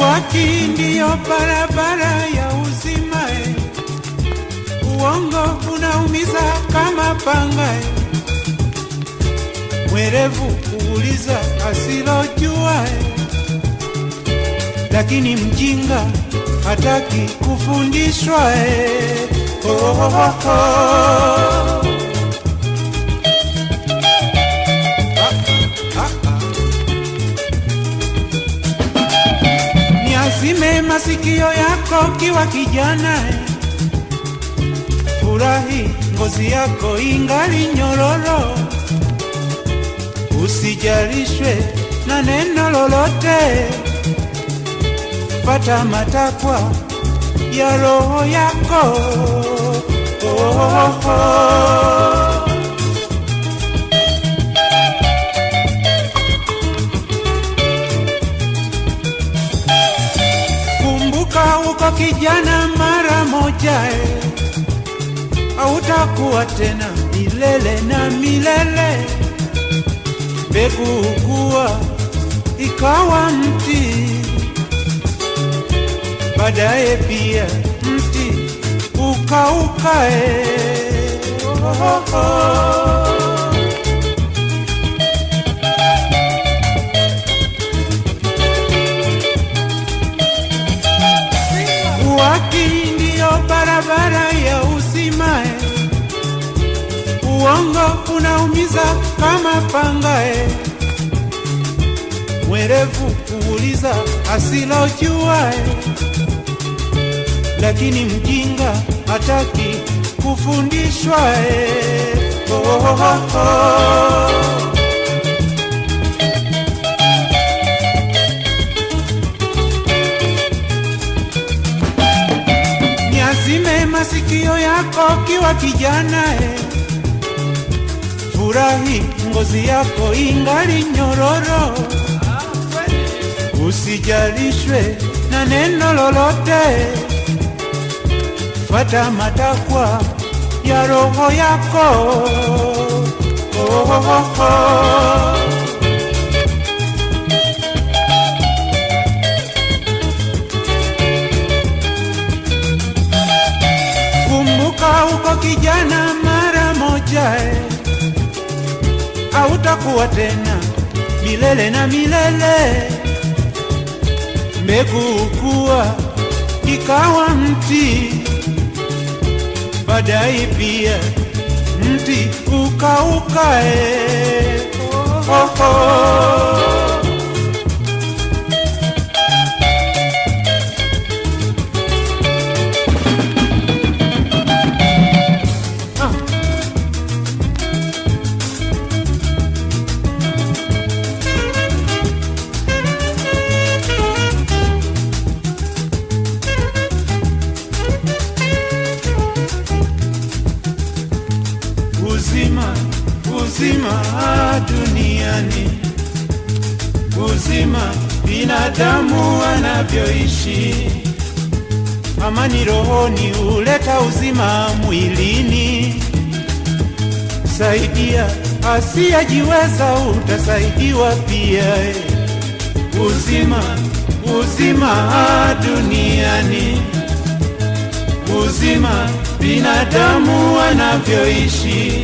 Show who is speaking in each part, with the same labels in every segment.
Speaker 1: Haki ndiyo barabara ya uzima, eh. uongo unaumiza kama panga, eh. mwerevu kuuliza asilojua, eh. lakini mjinga hataki kufundishwa. eh. oh, oh, oh, oh. Niazime masikio yako kiwa kijana, eh. furahi ngozi yako ingali nyororo, usijalishwe na neno lolote, pata matakwa ya roho yako oh, oh. Kumbuka uko kijana mara moja, eh. hautakuwa tena milele na milele. Mbegu ukuwa ikawa mti, baadaye pia mti ukaukae. Oh, oh. Ndiyo barabara ya uzima, eh. uongo unaumiza kama pangae. Mwerevu kuuliza asilojua, eh. lakini mjinga hataki kufundishwa. eh. oh, oh, oh, oh. Niazime masikio yako kiwa kijana eh. Furahi ngozi yako ingali nyororo, usijalishwe na neno lolote, fata matakwa ya roho yako oh, oh, oh, oh. Kumbuka uko kijana mara moja, hautakuwa tena milele na milele. Mbegu kuwa ikawa mti, baadaye pia mti ukauka. eh. Oh, oh, uzima duniani, uzima binadamu anavyoishi amani rohoni huleta uzima mwilini. Saidia asiyejiweza, utasaidiwa pia. Uzima, uzima duniani, uzima binadamu anavyoishi.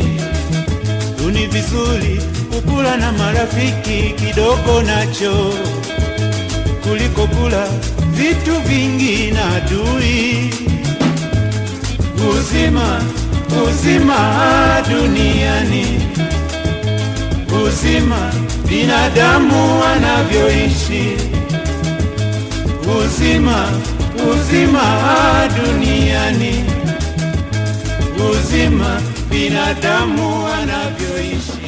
Speaker 1: Vizuri kukula na marafiki kidogo nacho kuliko kula vitu vingi na adui. Uzima, uzima duniani, uzima binadamu anavyoishi. Uzima, uzima duniani, uzima binadamu anavyoishi.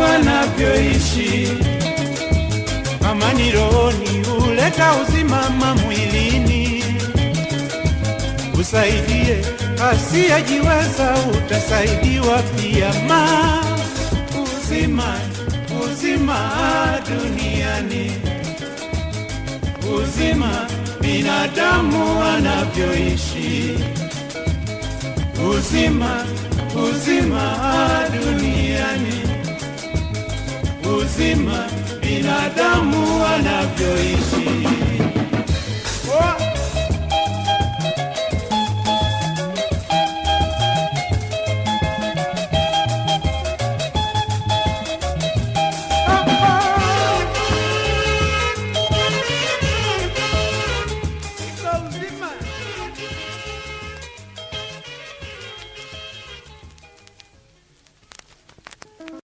Speaker 1: Wanavyoishi. Amani rohoni huleta uzima mwilini. Usaidie asiyejiweza, utasaidiwa pia. Ma uzima, uzima duniani, uzima binadamu anavyoishi, uzima, uzima duniani, uzima binadamu wanavyoishi.